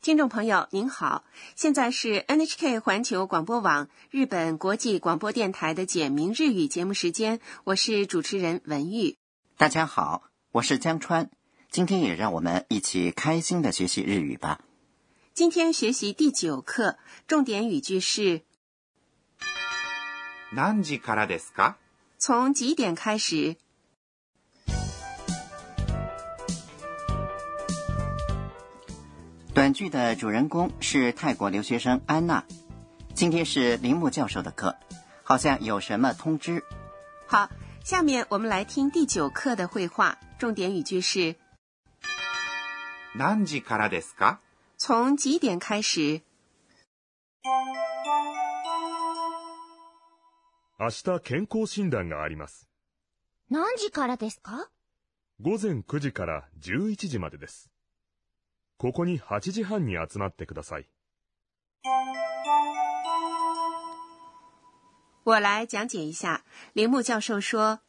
听众朋友您好，现在是 NHK 环球广播网日本国际广播电台的简明日语节目时间，我是主持人文玉。大家好，我是江川，今天也让我们一起开心的学习日语吧。今天学习第九课，重点语句是何時からですか从几点开始？ 短剧的主人公是泰国留学生安娜。今天是铃木教授的课，好像有什么通知。好，下面我们来听第九课的绘画，重点语句是何時からですか从几点开始？明日健康診断があります。何時からですか午前9時から11時までです。 ここに8時半に集まってください。我来讲解一下。林木教授说：“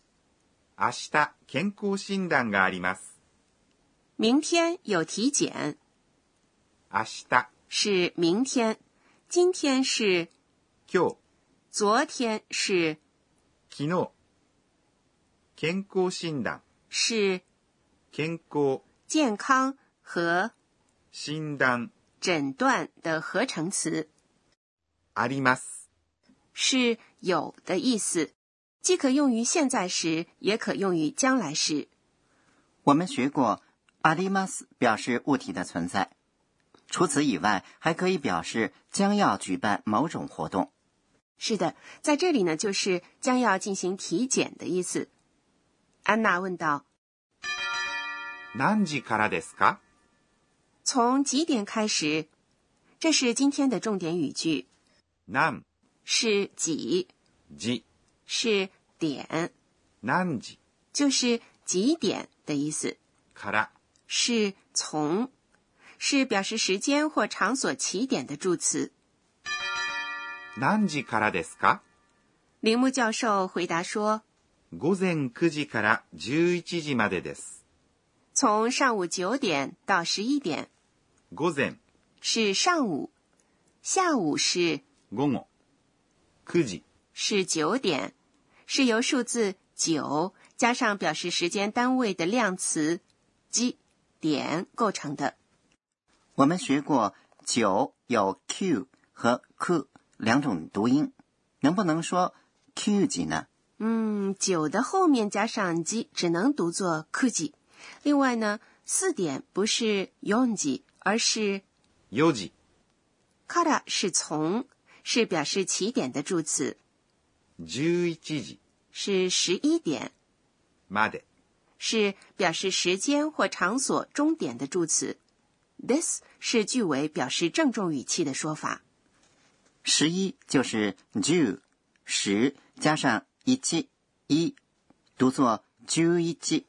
明日健康診断があります。”明天有体检。明日是明天，今天是今日，昨天是昨日。健康診断是健康健康和診断、诊断的合成词，あります。是有的意思，既可用于现在时，也可用于将来时。我们学过阿里马斯表示物体的存在，除此以外，还可以表示将要举办某种活动。是的，在这里呢，就是将要进行体检的意思。安娜问道何時からですか：“ 从几点开始？”这是今天的重点语句，何是几，時、是点，何時就是几点的意思。から是从，是表示时间或场所起点的助词。何時からですか铃木教授回答说午前9時から11時までです。：“ 从上午九点到十一点，午前是上午，下午是，午后，九时是九点，是由数字九加上表示时间单位的量词“几”点构成的。我们学过九有 q 和 ku 两种读音，能不能说 q u 几呢？嗯，九的后面加上几只能读作 ku 几。另外呢，四点不是よん而是よじ。から是从，是表示起点的助词。十 j i 是十一点。まで是表示时间或场所终点的助词。this 是句尾表示郑重语气的说法。十一就是 ju 十加上い七一，读作じ i ういち。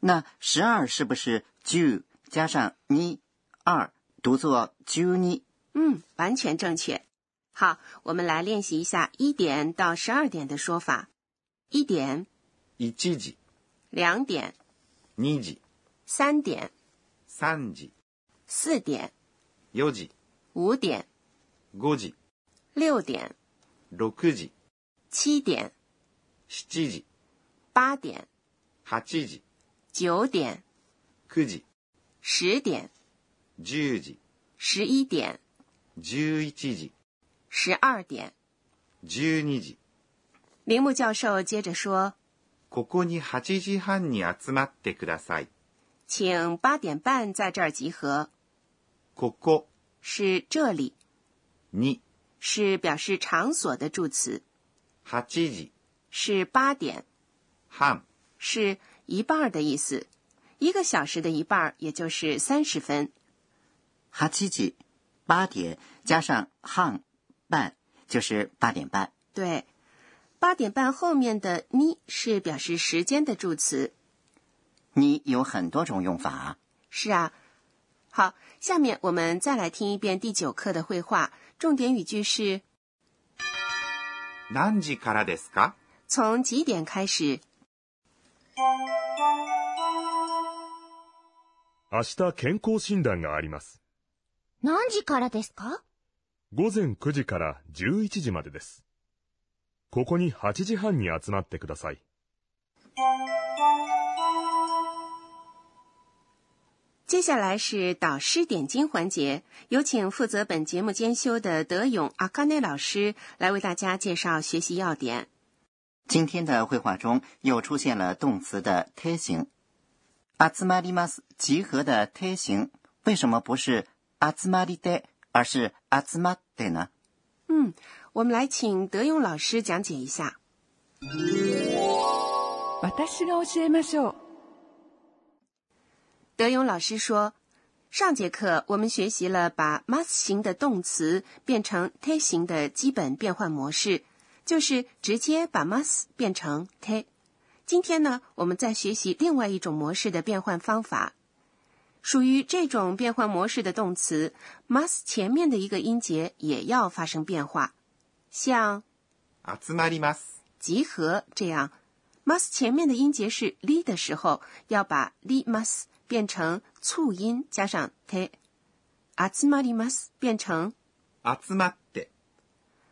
那十二是不是就加上你二读作就你嗯，完全正确。好，我们来练习一下一点到十二点的说法。一点，一七级两点，二级三点，三级四点，よ级五点，五级六点，六级七点，七级八点，八级九点、 9時、十点、 10時、十一点、 11時、十二点。 12時。铃木教授接着说ここに8時半に集まってください。：“请八点半在这儿集合。ここ”是这里，に是表示场所的助词， 8時是八点，半是 一半儿的意思。一个小时的一半儿，也就是三十分。哈七级八点加上汉半就是八点半。对，八点半后面的“ni” 是表示时间的助词。你有很多种用法啊。是啊，好，下面我们再来听一遍第九课的绘画，重点语句是何時からですか从几点开始？ 明日健康診断があります。何時からですか午前9時から11時までです。ここに8時半に集まってください。接下来是导师点睛环节，有请负责本节目监修的德勇阿卡内老师来为大家介绍学习要点。今天的绘画中又出现了动词的贴形，集まります集合的贴形，为什么不是集まりで，而是集まって呢？嗯，我们来请德勇老师讲解一下。私が教えましょう。德勇老师说，上节课我们学习了把 must 型的动词变成 te 型的基本变换模式， 就是直接把 must 变成 te。今天呢，我们再学习另外一种模式的变换方法。属于这种变换模式的动词 must 前面的一个音节也要发生变化，像集まります。集合这样，must 前面的音节是 li 的时候，要把 li must 变成促音加上 te。集まります变成集まっ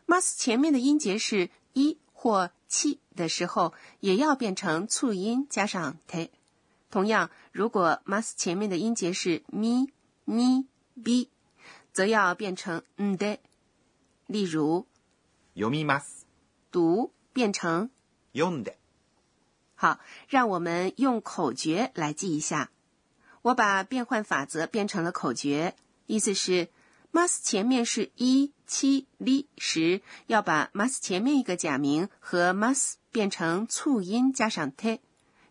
て。 must 前面的音节是一或七的时候，也要变成促音加上 te。同样，如果 must 前面的音节是 mi、ni、bi，则要变成 n de。例如，読みます。读变成読んで。好，让我们用口诀来记一下。我把变换法则变成了口诀，意思是 must 前面是一七 li 时，要把 must 前面一个假名和 must 变成促音加上 te。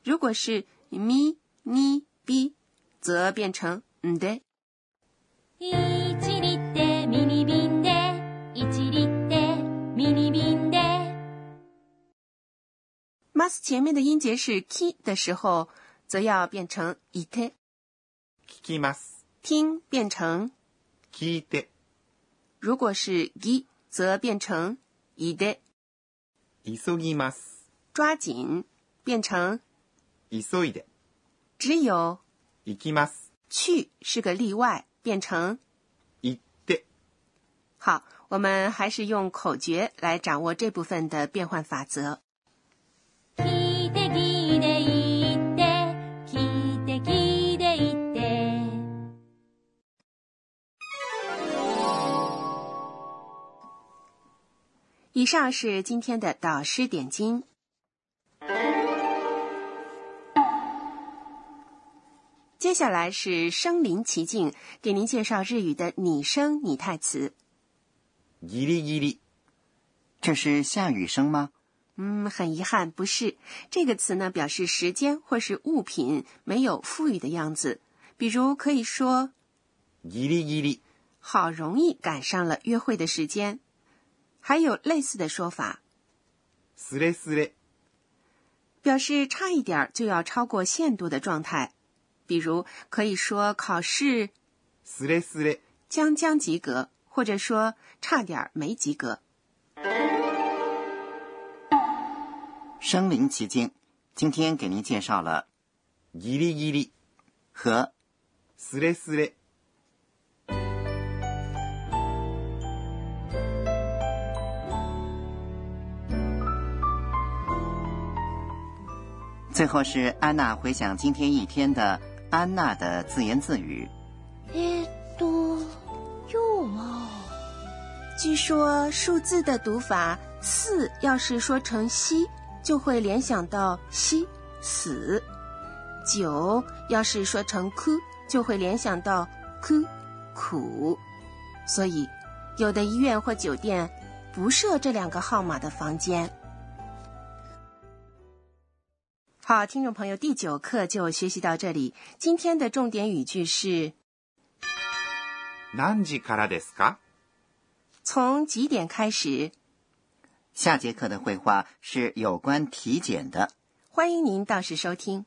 如果是 mi、ni、bi，则变成 n de。一リってミニ瓶で、一リってミニ瓶で。 must 前面的音节是 ki 的时候，则要变成 ite。聞きます。听变成 聞いて。如果是 gi，则变成 ide。急ぎます。抓紧变成急いで。只有行きます。去是个例外，变成行って。好。我们还是用口诀来掌握这部分的变换法则。 以上是今天的导师点睛。接下来是身临其境，给您介绍日语的拟声拟态词。ギリギリ。这是下雨声吗？嗯，很遗憾，不是这个词呢，表示时间或是物品没有富裕的样子。比如可以说ギリギリ。好容易赶上了约会的时间， 还有类似的说法，スレスレ。表示差一点儿就要超过限度的状态。比如可以说考试スレスレ。将将及格，或者说差点儿没及格。身临其境，今天给您介绍了ギリギリ。和スレスレ。 最后是安娜回想今天一天的安娜的自言自语。えーっと、今日は、据说数字的读法，四要是说成西，就会联想到西死；九要是说成哭，就会联想到哭苦。所以，有的医院或酒店不设这两个号码的房间。 好，听众朋友，第九课就学习到这里。今天的重点语句是何時からですか从几点开始？下节课的绘画是有关体检的。欢迎您到时收听。 「